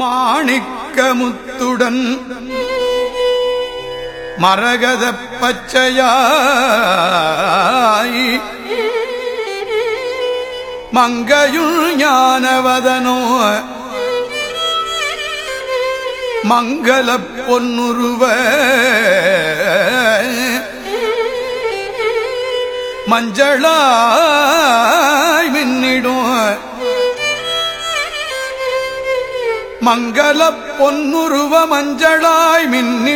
மாணிக்கமுத்துடன் மரகத பச்சையாய் மங்கையுள் ஞானவதனோ மங்கள பொன்னுருவ மஞ்சளா மங்களப் பொன்னுருவ மஞ்சளாய் மின்னிடும்